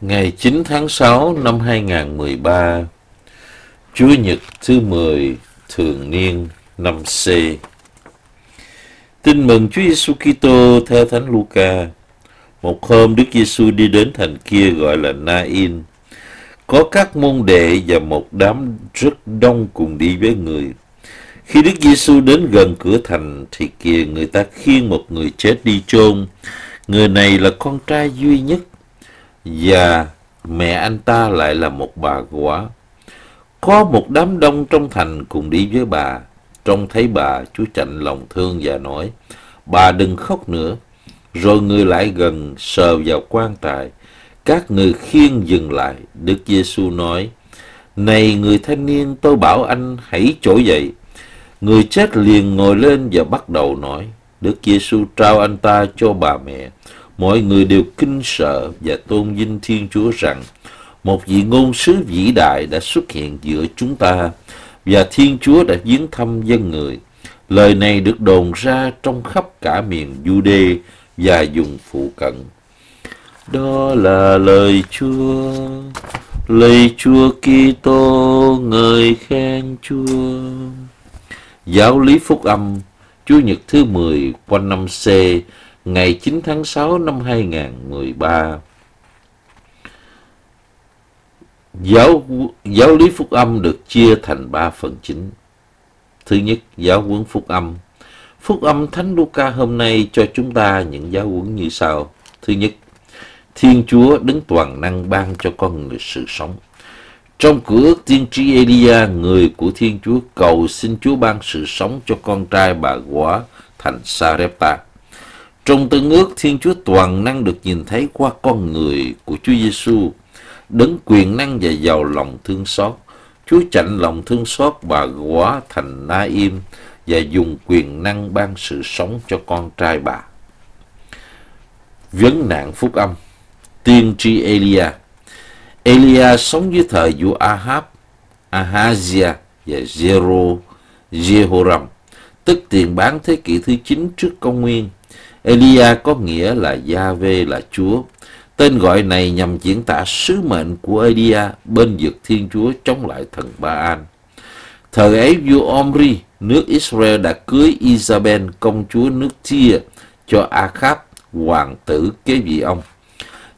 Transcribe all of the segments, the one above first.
Ngày 9 tháng 6 năm 2013, Chúa Nhật thứ 10 thường niên năm C. Tin mừng Chúa Giêsu Kitô theo Thánh Luca. Một hôm Đức Giêsu đi đến thành kia gọi là Nain. Có các môn đệ và một đám rất đông cùng đi với người. Khi Đức Giêsu đến gần cửa thành thì kìa người ta khiêng một người chết đi chôn. Người này là con trai duy nhất và mẹ anh ta lại là một bà quả. Có một đám đông trong thành cùng đi với bà. Trông thấy bà, Chúa chạnh lòng thương và nói, bà đừng khóc nữa. Rồi người lại gần sờ vào quan tài. Các người khiêng dừng lại. Đức Giêsu nói, Này người thanh niên, tôi bảo anh hãy trỗi dậy. Người chết liền ngồi lên và bắt đầu nói, Đức Giêsu trao anh ta cho bà mẹ mọi người đều kinh sợ và tôn vinh Thiên Chúa rằng một vị ngôn sứ vĩ đại đã xuất hiện giữa chúng ta và Thiên Chúa đã viếng thăm dân người. Lời này được đồn ra trong khắp cả miền Jude và vùng phụ cận. Đó là lời Chúa, lời Chúa Kitô người khen Chúa. Giáo lý phúc âm Chúa Nhật thứ 10 quanh năm C ngày 9 tháng 6 năm 2013. Giáo, giáo lý phúc âm được chia thành ba phần chính. Thứ nhất, giáo huấn phúc âm. Phúc âm Thánh Luca hôm nay cho chúng ta những giáo huấn như sau. Thứ nhất, Thiên Chúa đứng toàn năng ban cho con người sự sống. Trong cửa ước tiên tri Elia, người của Thiên Chúa cầu xin Chúa ban sự sống cho con trai bà quả thành Sarepta. Trong tân ước, Thiên Chúa toàn năng được nhìn thấy qua con người của Chúa Giêsu, đấng quyền năng và giàu lòng thương xót. Chúa chạnh lòng thương xót bà quá thành Na Im và dùng quyền năng ban sự sống cho con trai bà. Vấn nạn phúc âm Tiên tri Elia Elia sống dưới thời vua Ahab, Ahazia và Zero, Jehoram, tức tiền bán thế kỷ thứ 9 trước công nguyên. Elia có nghĩa là Yahweh là Chúa. Tên gọi này nhằm diễn tả sứ mệnh của Elia bên vực Thiên Chúa chống lại thần Ba-an. Thời ấy vua Omri, nước Israel đã cưới Isabel, công chúa nước Tia, cho Akhab, hoàng tử kế vị ông.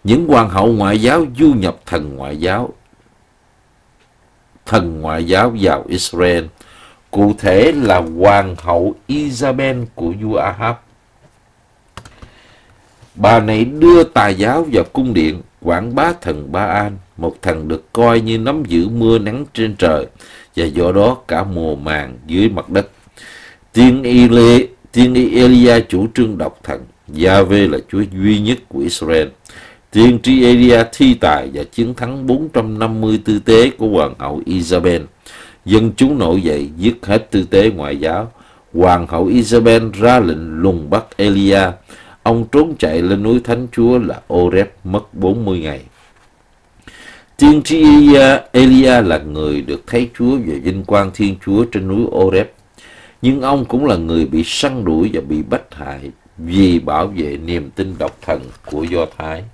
Những hoàng hậu ngoại giáo du nhập thần ngoại giáo, thần ngoại giáo vào Israel. Cụ thể là hoàng hậu Isabel của vua Ahab. Bà này đưa tà giáo vào cung điện, quảng bá thần Ba An, một thần được coi như nắm giữ mưa nắng trên trời, và do đó cả mùa màng dưới mặt đất. Tiên Y Lê tiên Y Elia chủ trương độc thần, Yahweh là Chúa duy nhất của Israel. Tiên tri Elia thi tài và chiến thắng 450 tư tế của hoàng hậu Isabel. Dân chúng nổi dậy giết hết tư tế ngoại giáo. Hoàng hậu Isabel ra lệnh lùng bắt Elia Ông trốn chạy lên núi Thánh Chúa là Oreb mất 40 ngày. Tiên tri Elia, Elia là người được thấy Chúa và vinh quang Thiên Chúa trên núi Oreb. Nhưng ông cũng là người bị săn đuổi và bị bắt hại vì bảo vệ niềm tin độc thần của Do Thái.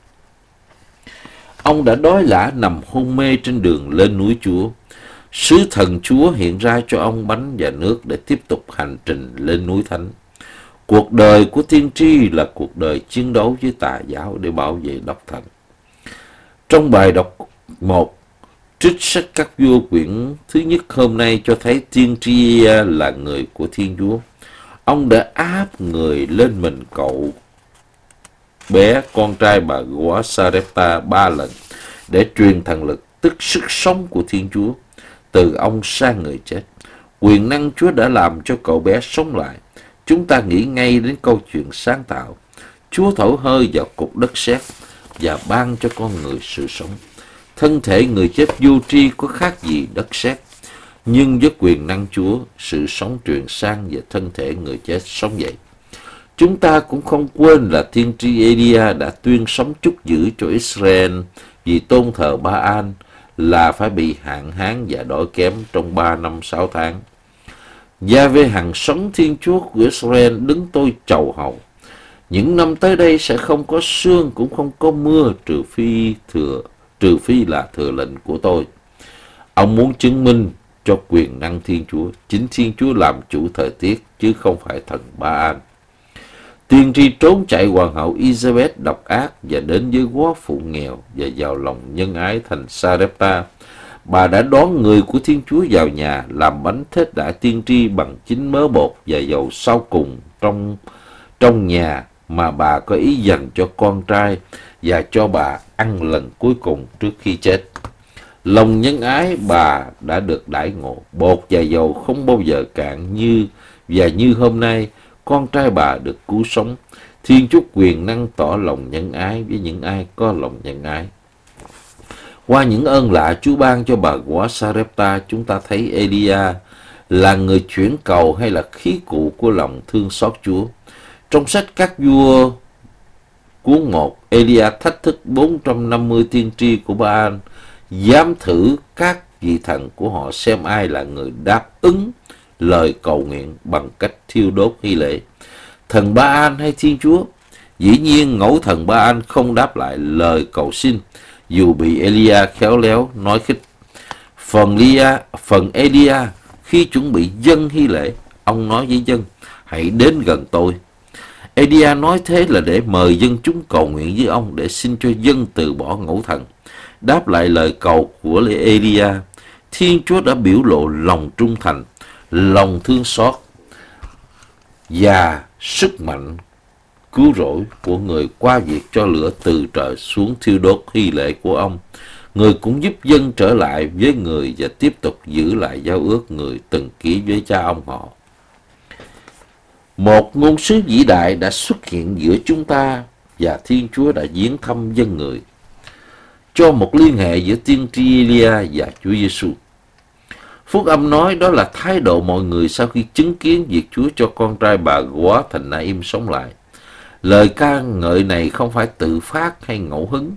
Ông đã đói lã nằm hôn mê trên đường lên núi Chúa. Sứ thần Chúa hiện ra cho ông bánh và nước để tiếp tục hành trình lên núi Thánh. Cuộc đời của tiên tri là cuộc đời chiến đấu với tà giáo để bảo vệ độc thần. Trong bài đọc một, trích sách các vua quyển thứ nhất hôm nay cho thấy tiên tri à, là người của Thiên Chúa. Ông đã áp người lên mình cậu bé, con trai bà góa Sarepta ba lần để truyền thần lực, tức sức sống của Thiên Chúa, từ ông sang người chết. Quyền năng Chúa đã làm cho cậu bé sống lại Chúng ta nghĩ ngay đến câu chuyện sáng tạo. Chúa thổi hơi vào cục đất sét và ban cho con người sự sống. Thân thể người chết vô tri có khác gì đất sét, nhưng với quyền năng Chúa, sự sống truyền sang và thân thể người chết sống dậy. Chúng ta cũng không quên là thiên tri Elia đã tuyên sống chúc giữ cho Israel vì tôn thờ Ba An là phải bị hạn hán và đói kém trong ba năm sáu tháng. Gia về hàng sống Thiên Chúa của Israel đứng tôi chầu hậu Những năm tới đây sẽ không có sương cũng không có mưa trừ phi thừa trừ phi là thừa lệnh của tôi. Ông muốn chứng minh cho quyền năng Thiên Chúa. Chính Thiên Chúa làm chủ thời tiết, chứ không phải thần Ba An. Tiên tri trốn chạy hoàng hậu Elizabeth độc ác và đến với quá phụ nghèo và vào lòng nhân ái thành Sarepta. Bà đã đón người của Thiên Chúa vào nhà làm bánh thết đại tiên tri bằng chính mớ bột và dầu sau cùng trong trong nhà mà bà có ý dành cho con trai và cho bà ăn lần cuối cùng trước khi chết. Lòng nhân ái bà đã được đại ngộ, bột và dầu không bao giờ cạn như và như hôm nay con trai bà được cứu sống. Thiên Chúa quyền năng tỏ lòng nhân ái với những ai có lòng nhân ái. Qua những ơn lạ Chúa ban cho bà quả Sarepta, chúng ta thấy Elia là người chuyển cầu hay là khí cụ của lòng thương xót Chúa. Trong sách các vua cuốn 1, Elia thách thức 450 tiên tri của Ba-an, dám thử các vị thần của họ xem ai là người đáp ứng lời cầu nguyện bằng cách thiêu đốt hy lễ. Thần Ba-an hay Thiên Chúa? Dĩ nhiên ngẫu thần Ba-an không đáp lại lời cầu xin, dù bị Elia khéo léo nói khích. Phần, Lia, phần Elia khi chuẩn bị dân hy lễ, ông nói với dân, hãy đến gần tôi. Elia nói thế là để mời dân chúng cầu nguyện với ông để xin cho dân từ bỏ ngẫu thần. Đáp lại lời cầu của Elia, Thiên Chúa đã biểu lộ lòng trung thành, lòng thương xót và sức mạnh cứu rỗi của người qua việc cho lửa từ trời xuống thiêu đốt hy lệ của ông. Người cũng giúp dân trở lại với người và tiếp tục giữ lại giao ước người từng ký với cha ông họ. Một ngôn sứ vĩ đại đã xuất hiện giữa chúng ta và Thiên Chúa đã viếng thăm dân người cho một liên hệ giữa tiên tri Elia và Chúa Giêsu. Phúc âm nói đó là thái độ mọi người sau khi chứng kiến việc Chúa cho con trai bà quá thành Naim sống lại. Lời ca ngợi này không phải tự phát hay ngẫu hứng,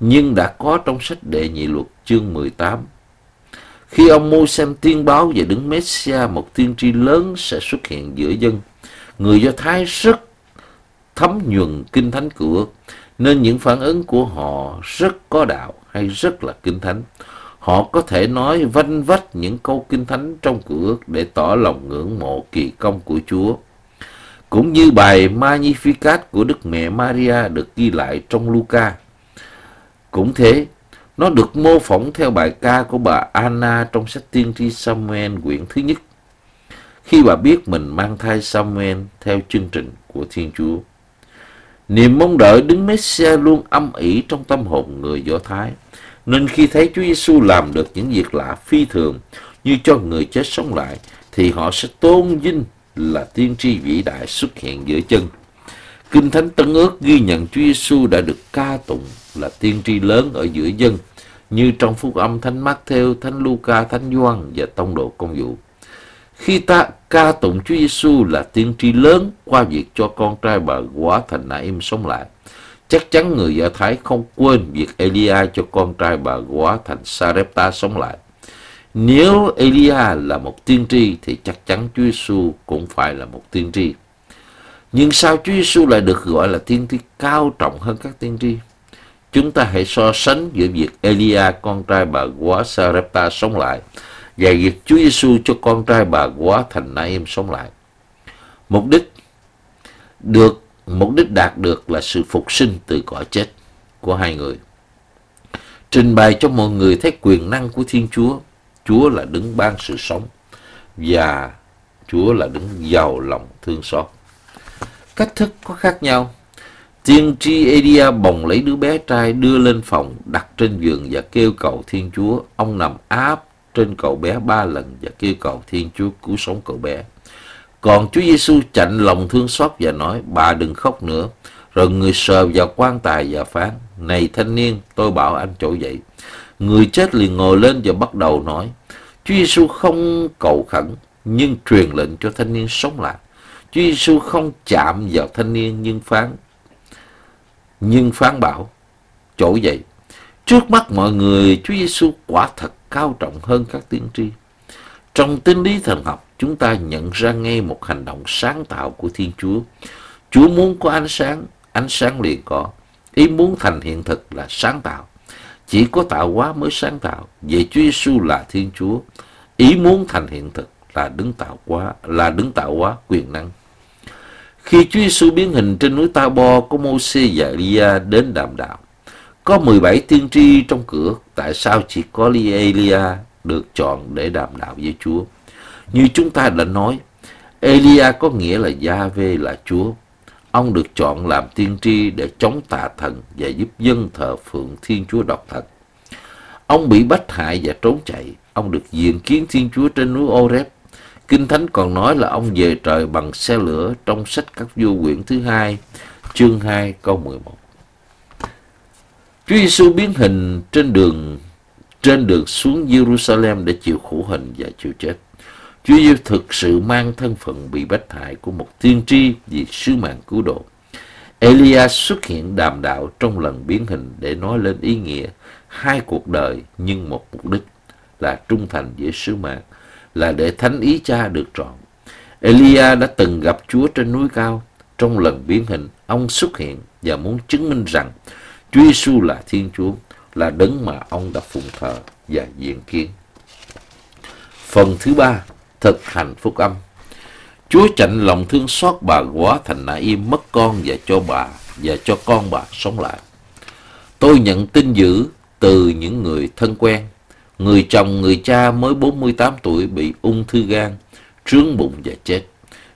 nhưng đã có trong sách đệ nhị luật chương 18. Khi ông mô xem tiên báo về đứng Messia, một tiên tri lớn sẽ xuất hiện giữa dân. Người Do Thái rất thấm nhuần kinh thánh cửa, nên những phản ứng của họ rất có đạo hay rất là kinh thánh. Họ có thể nói vanh vách những câu kinh thánh trong cửa để tỏ lòng ngưỡng mộ kỳ công của Chúa. Cũng như bài Magnificat của Đức Mẹ Maria được ghi lại trong Luca. Cũng thế, nó được mô phỏng theo bài ca của bà Anna trong sách tiên tri Samuel quyển thứ nhất. Khi bà biết mình mang thai Samuel theo chương trình của Thiên Chúa. Niềm mong đợi đứng Messia luôn âm ỉ trong tâm hồn người Do Thái. Nên khi thấy Chúa Giêsu làm được những việc lạ phi thường như cho người chết sống lại, thì họ sẽ tôn vinh là tiên tri vĩ đại xuất hiện giữa chân. Kinh Thánh Tân Ước ghi nhận Chúa Giêsu đã được ca tụng là tiên tri lớn ở giữa dân, như trong phúc âm Thánh Mát Theo, Thánh Luca, Thánh Gioan và Tông độ Công vụ. Khi ta ca tụng Chúa Giêsu là tiên tri lớn qua việc cho con trai bà quả thành Naim sống lại, chắc chắn người Do Thái không quên việc Elia cho con trai bà quả thành Sarepta sống lại. Nếu Elia là một tiên tri, thì chắc chắn Chúa Giêsu cũng phải là một tiên tri. Nhưng sao Chúa Giêsu lại được gọi là tiên tri cao trọng hơn các tiên tri? Chúng ta hãy so sánh giữa việc Elia, con trai bà quá Sarepta sống lại và việc Chúa Giêsu cho con trai bà quá thành Naim sống lại. Mục đích được, mục đích đạt được là sự phục sinh từ cõi chết của hai người. Trình bày cho mọi người thấy quyền năng của Thiên Chúa. Chúa là đứng ban sự sống và Chúa là đứng giàu lòng thương xót. Cách thức có khác nhau. Tiên tri Elia bồng lấy đứa bé trai đưa lên phòng, đặt trên giường và kêu cầu Thiên Chúa. Ông nằm áp trên cậu bé ba lần và kêu cầu Thiên Chúa cứu sống cậu bé. Còn Chúa Giêsu chạnh lòng thương xót và nói, bà đừng khóc nữa. Rồi người sờ vào quan tài và phán, này thanh niên, tôi bảo anh trỗi dậy. Người chết liền ngồi lên và bắt đầu nói, Chúa Giêsu không cầu khẩn, nhưng truyền lệnh cho thanh niên sống lại. Chúa Giêsu không chạm vào thanh niên nhưng phán, nhưng phán bảo, chỗ dậy. Trước mắt mọi người, Chúa Giêsu quả thật cao trọng hơn các tiên tri. Trong tinh lý thần học, chúng ta nhận ra ngay một hành động sáng tạo của Thiên Chúa. Chúa muốn có ánh sáng, ánh sáng liền có. Ý muốn thành hiện thực là sáng tạo. Chỉ có tạo hóa mới sáng tạo. Vậy Chúa Giêsu là Thiên Chúa. Ý muốn thành hiện thực là đứng tạo hóa, là đứng tạo hóa quyền năng. Khi Chúa Giêsu biến hình trên núi Ta Bo có Mô-xê và Elia đến đàm đạo. Có 17 tiên tri trong cửa, tại sao chỉ có Elia được chọn để đàm đạo với Chúa? Như chúng ta đã nói, Elia có nghĩa là Gia-vê là Chúa. Ông được chọn làm tiên tri để chống tà thần và giúp dân thờ phượng Thiên Chúa độc thật. Ông bị bắt hại và trốn chạy. Ông được diện kiến Thiên Chúa trên núi Oreb. Kinh Thánh còn nói là ông về trời bằng xe lửa trong sách các vua quyển thứ hai, chương 2 câu 11. Chúa Giêsu biến hình trên đường trên đường xuống Jerusalem để chịu khổ hình và chịu chết. Chúa Giêsu thực sự mang thân phận bị bách hại của một tiên tri vì sứ mạng cứu độ. Elia xuất hiện đàm đạo trong lần biến hình để nói lên ý nghĩa hai cuộc đời nhưng một mục đích là trung thành với sứ mạng, là để thánh ý cha được trọn. Elia đã từng gặp Chúa trên núi cao. Trong lần biến hình, ông xuất hiện và muốn chứng minh rằng Chúa Giêsu là Thiên Chúa, là đấng mà ông đã phụng thờ và diện kiến. Phần thứ ba, thực hành phúc âm. Chúa chạnh lòng thương xót bà quá thành nã im mất con và cho bà và cho con bà sống lại. Tôi nhận tin dữ từ những người thân quen. Người chồng, người cha mới 48 tuổi bị ung thư gan, trướng bụng và chết.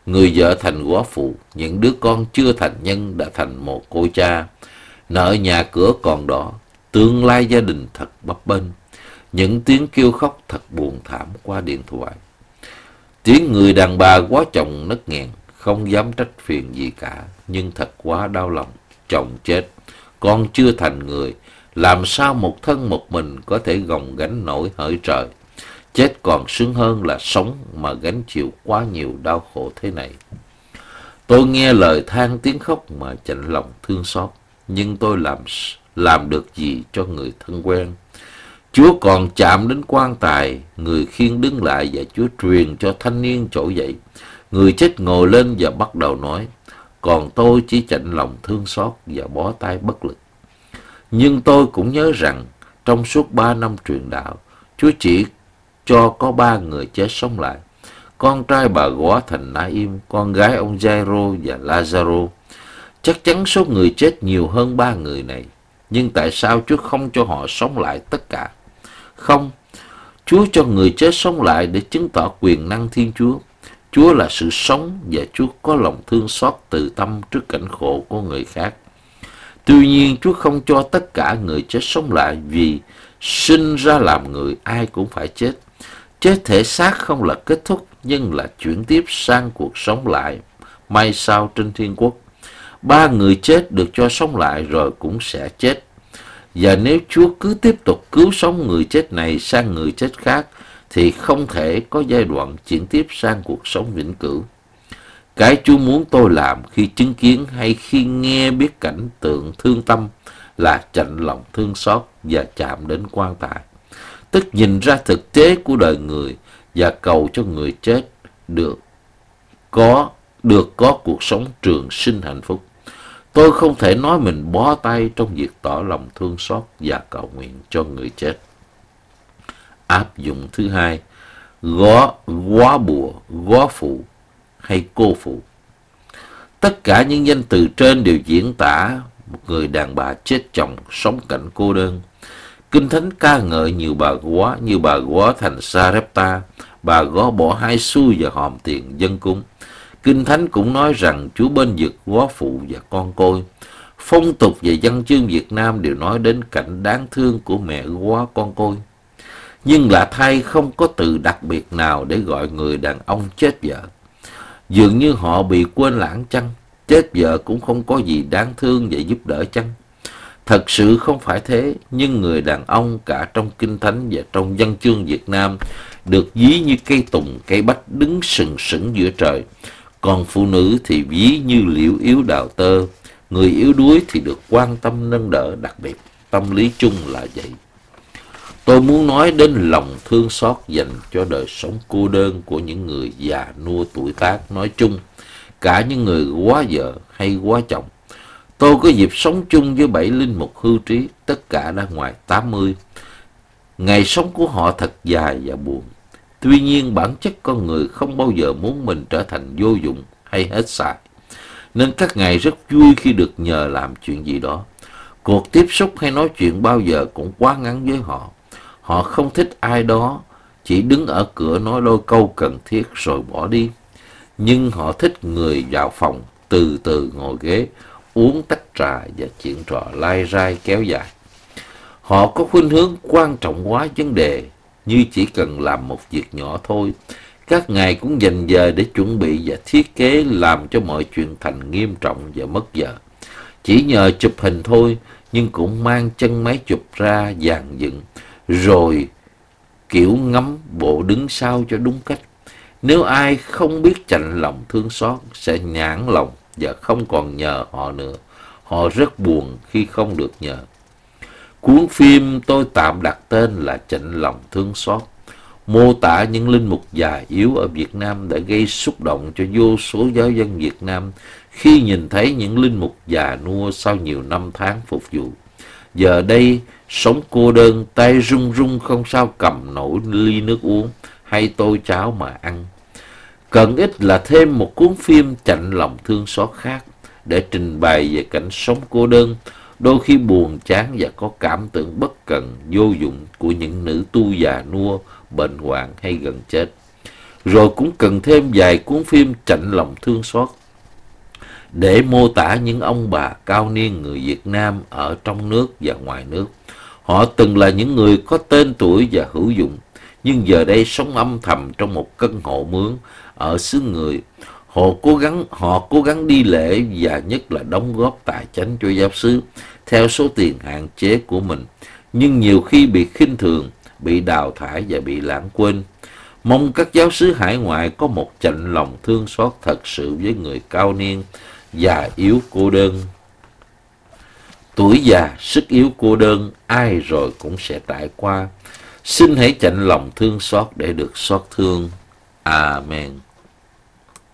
Người vợ thành quá phụ, những đứa con chưa thành nhân đã thành một cô cha. Nợ nhà cửa còn đỏ, tương lai gia đình thật bấp bênh. Những tiếng kêu khóc thật buồn thảm qua điện thoại. Tiếng người đàn bà quá chồng nấc nghẹn, không dám trách phiền gì cả, nhưng thật quá đau lòng. Chồng chết, con chưa thành người, làm sao một thân một mình có thể gồng gánh nổi hỡi trời. Chết còn sướng hơn là sống mà gánh chịu quá nhiều đau khổ thế này. Tôi nghe lời than tiếng khóc mà chạnh lòng thương xót, nhưng tôi làm làm được gì cho người thân quen. Chúa còn chạm đến quan tài, người khiêng đứng lại và Chúa truyền cho thanh niên chỗ dậy. Người chết ngồi lên và bắt đầu nói, còn tôi chỉ chạnh lòng thương xót và bó tay bất lực. Nhưng tôi cũng nhớ rằng, trong suốt ba năm truyền đạo, Chúa chỉ cho có ba người chết sống lại. Con trai bà góa thành Naim, con gái ông Jairo và Lazaro. Chắc chắn số người chết nhiều hơn ba người này. Nhưng tại sao Chúa không cho họ sống lại tất cả? Không, Chúa cho người chết sống lại để chứng tỏ quyền năng Thiên Chúa. Chúa là sự sống và Chúa có lòng thương xót từ tâm trước cảnh khổ của người khác. Tuy nhiên Chúa không cho tất cả người chết sống lại vì sinh ra làm người ai cũng phải chết. Chết thể xác không là kết thúc nhưng là chuyển tiếp sang cuộc sống lại may sau trên thiên quốc. Ba người chết được cho sống lại rồi cũng sẽ chết. Và nếu Chúa cứ tiếp tục cứu sống người chết này sang người chết khác, thì không thể có giai đoạn chuyển tiếp sang cuộc sống vĩnh cửu. Cái Chúa muốn tôi làm khi chứng kiến hay khi nghe biết cảnh tượng thương tâm là chạnh lòng thương xót và chạm đến quan tài. Tức nhìn ra thực tế của đời người và cầu cho người chết được có được có cuộc sống trường sinh hạnh phúc. Tôi không thể nói mình bó tay trong việc tỏ lòng thương xót và cầu nguyện cho người chết. Áp dụng thứ hai, gó, quá bùa, gó phụ hay cô phụ. Tất cả những danh từ trên đều diễn tả một người đàn bà chết chồng sống cảnh cô đơn. Kinh Thánh ca ngợi nhiều bà góa như bà góa thành Sarepta, bà góa bỏ hai xu và hòm tiền dân cung. Kinh Thánh cũng nói rằng Chúa bên vực quá phụ và con côi. Phong tục và văn chương Việt Nam đều nói đến cảnh đáng thương của mẹ quá con côi. Nhưng lạ thay không có từ đặc biệt nào để gọi người đàn ông chết vợ. Dường như họ bị quên lãng chăng? Chết vợ cũng không có gì đáng thương và giúp đỡ chăng? Thật sự không phải thế, nhưng người đàn ông cả trong Kinh Thánh và trong văn chương Việt Nam được ví như cây tùng, cây bách đứng sừng sững giữa trời. Còn phụ nữ thì ví như liễu yếu đào tơ, người yếu đuối thì được quan tâm nâng đỡ đặc biệt. Tâm lý chung là vậy. Tôi muốn nói đến lòng thương xót dành cho đời sống cô đơn của những người già nua tuổi tác nói chung, cả những người quá vợ hay quá chồng. Tôi có dịp sống chung với bảy linh mục hưu trí, tất cả đã ngoài 80. Ngày sống của họ thật dài và buồn. Tuy nhiên bản chất con người không bao giờ muốn mình trở thành vô dụng hay hết xài. Nên các ngày rất vui khi được nhờ làm chuyện gì đó. Cuộc tiếp xúc hay nói chuyện bao giờ cũng quá ngắn với họ. Họ không thích ai đó, chỉ đứng ở cửa nói đôi câu cần thiết rồi bỏ đi. Nhưng họ thích người vào phòng, từ từ ngồi ghế, uống tách trà và chuyện trò lai rai kéo dài. Họ có khuynh hướng quan trọng quá vấn đề, như chỉ cần làm một việc nhỏ thôi. Các ngài cũng dành giờ để chuẩn bị và thiết kế làm cho mọi chuyện thành nghiêm trọng và mất giờ. Chỉ nhờ chụp hình thôi, nhưng cũng mang chân máy chụp ra dàn dựng, rồi kiểu ngắm bộ đứng sau cho đúng cách. Nếu ai không biết chạnh lòng thương xót sẽ nhãn lòng và không còn nhờ họ nữa. Họ rất buồn khi không được nhờ. Cuốn phim tôi tạm đặt tên là Chạnh lòng thương xót. Mô tả những linh mục già yếu ở Việt Nam đã gây xúc động cho vô số giáo dân Việt Nam khi nhìn thấy những linh mục già nua sau nhiều năm tháng phục vụ. Giờ đây, sống cô đơn, tay run run không sao cầm nổi ly nước uống hay tô cháo mà ăn. Cần ít là thêm một cuốn phim chạnh lòng thương xót khác để trình bày về cảnh sống cô đơn, đôi khi buồn chán và có cảm tưởng bất cần, vô dụng của những nữ tu già nua, bệnh hoạn hay gần chết. Rồi cũng cần thêm vài cuốn phim chạnh lòng thương xót để mô tả những ông bà cao niên người Việt Nam ở trong nước và ngoài nước. Họ từng là những người có tên tuổi và hữu dụng, nhưng giờ đây sống âm thầm trong một căn hộ mướn ở xứ người. Họ cố gắng họ cố gắng đi lễ và nhất là đóng góp tài chánh cho giáo xứ theo số tiền hạn chế của mình, nhưng nhiều khi bị khinh thường, bị đào thải và bị lãng quên. Mong các giáo sứ hải ngoại có một chạnh lòng thương xót thật sự với người cao niên, già yếu cô đơn. Tuổi già, sức yếu cô đơn, ai rồi cũng sẽ trải qua. Xin hãy chạnh lòng thương xót để được xót thương. Amen.